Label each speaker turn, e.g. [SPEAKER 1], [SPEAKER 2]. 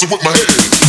[SPEAKER 1] So with my head.